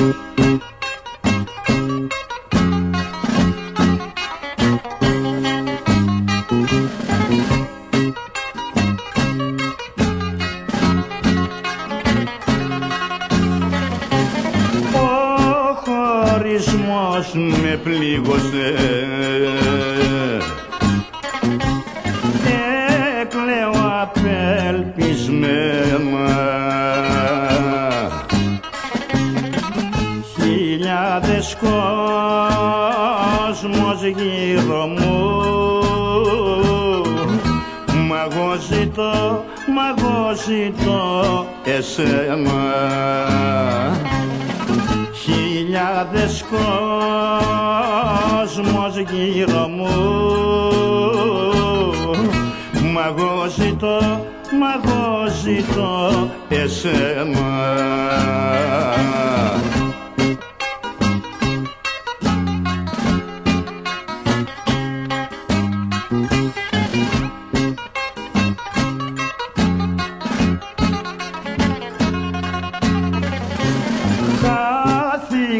Ο χωρισμός με πλήγωσε κόσμος γύρω μου. Μ' εγώ ζητώ, μ' εγώ ζητώ εσένα. Χιλιάδες κόσμος γύρω μου. Μ' εγώ ζητώ, μ' εγώ ζητώ εσένα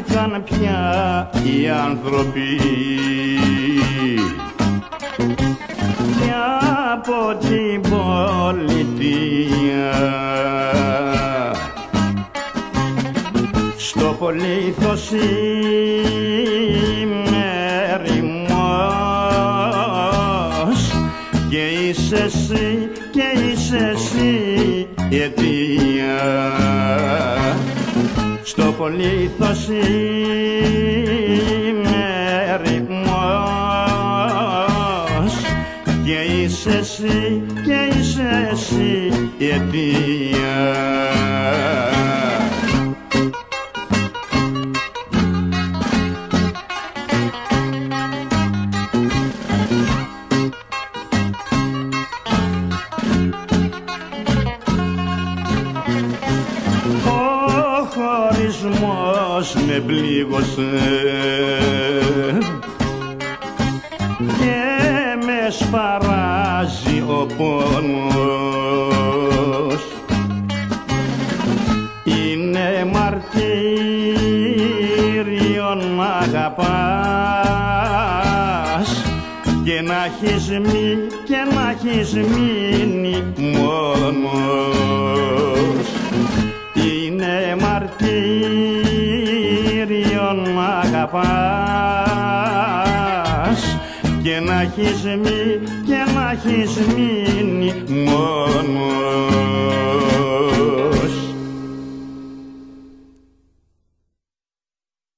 Χάθηκαν πια οι άνθρωποι. Και από την πολιτεία. Στο πολίθος είμαι ερημός και είσαι εσύ και είσαι εσύ η αιτία στο πολίθος είμαι ρυθμός. Και είσαι εσύ και είσαι εσύ η αιτία χωρισμός με πλήγωσε. Και με σπαράζει ο πόνος. Είναι μαρτύριο να αγαπάς. Και να έχεις μείνει και να έχεις μείνει μόνος μαρτύριο να αγαπάς. Και να έχεις μείνει και να έχεις μείνει μόνος